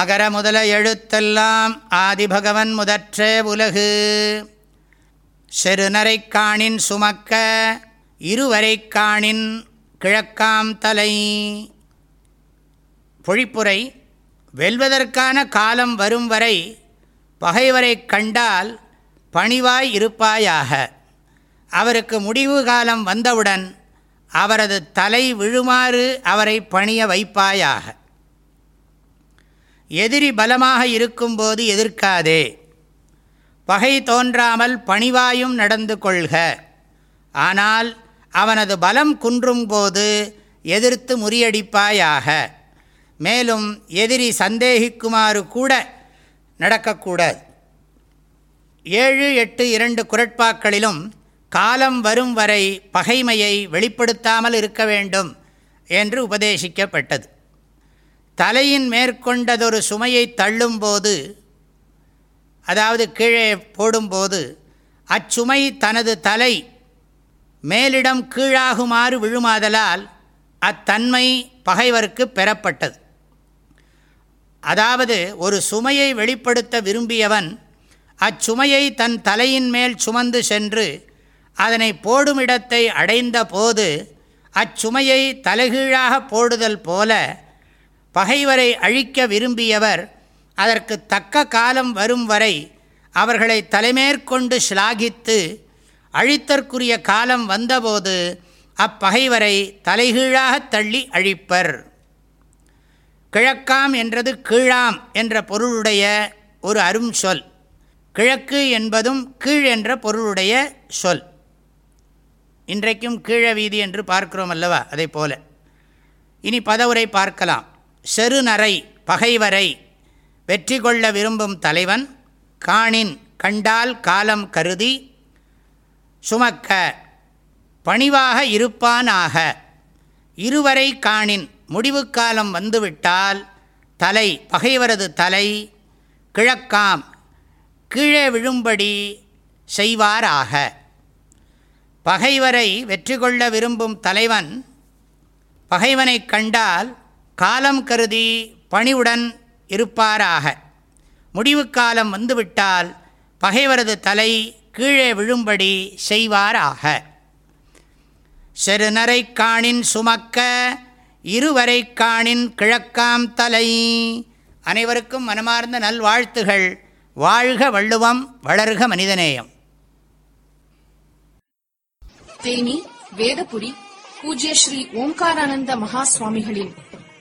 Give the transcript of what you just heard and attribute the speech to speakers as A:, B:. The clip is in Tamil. A: அகர முதல எழுத்தெல்லாம் ஆதிபகவன் முதற்றே உலகு செருநரை காணின் சுமக்க இருவரை காணின் கிழக்காம் தலை பொழிப்புரை வெல்வதற்கான காலம் வரும் வரை பகைவரை கண்டால் பணிவாய் இருப்பாயாக அவருக்கு முடிவு காலம் வந்தவுடன் அவரது தலை விழுமாறு அவரை பணிய வைப்பாயாக எதிரி பலமாக இருக்கும்போது எதிர்க்காதே பகை தோன்றாமல் பணிவாயும் நடந்து கொள்க ஆனால் அவனது பலம் குன்றும் போது எதிர்த்து முறியடிப்பாயாக மேலும் எதிரி சந்தேகிக்குமாறு கூட நடக்கக்கூடாது ஏழு எட்டு இரண்டு குரட்பாக்களிலும் காலம் வரும் வரை பகைமையை வெளிப்படுத்தாமல் இருக்க வேண்டும் என்று உபதேசிக்கப்பட்டது தலையின் மேற்கொண்டதொரு சுமையை தள்ளும்போது அதாவது கீழே போடும்போது அச்சுமை தனது தலை மேலிடம் கீழாகுமாறு விழுமாதலால் அத்தன்மை பகைவருக்கு பெறப்பட்டது அதாவது ஒரு சுமையை வெளிப்படுத்த விரும்பியவன் அச்சுமையை தன் தலையின் மேல் சுமந்து சென்று அதனை போடும் இடத்தை அடைந்த போது அச்சுமையை தலைகீழாக போடுதல் போல பகைவரை அழிக்க விரும்பியவர் அதற்கு தக்க காலம் வரும் வரை அவர்களை தலைமேற்கொண்டு ஸ்லாகித்து அழித்தற்குரிய காலம் வந்தபோது அப்பகைவரை தலைகீழாக தள்ளி அழிப்பர் கிழக்காம் என்றது கீழாம் என்ற பொருளுடைய ஒரு அரும் சொல் கிழக்கு என்பதும் கீழ் என்ற பொருளுடைய சொல் இன்றைக்கும் கீழ வீதி என்று பார்க்கிறோம் அல்லவா அதை போல இனி பதவுரை பார்க்கலாம் செருநரை பகைவரை வெற்றி கொள்ள விரும்பும் தலைவன் காணின் கண்டால் காலம் கருதி சுமக்க பணிவாக இருப்பானாக இருவரை காணின் முடிவு காலம் வந்துவிட்டால் தலை பகைவரது தலை கிழக்காம் கீழே விழும்படி செய்வாராக பகைவரை வெற்றி கொள்ள விரும்பும் தலைவன் பகைவனை கண்டால் காலம் கருதி பணிவுடன் இருப்பாராக முடிவு காலம் வந்துவிட்டால் பகைவரது தலை கீழே விழும்படி செய்வாராக செருநரை காணின் சுமக்க இருவரை காணின் கிழக்காம் தலை அனைவருக்கும் மனமார்ந்த நல்வாழ்த்துகள் வாழ்க வள்ளுவம் வளர்க மனிதநேயம்
B: தேனி வேதபுரி பூஜ்ய ஸ்ரீ ஓம்காரானந்த மகா சுவாமிகளின்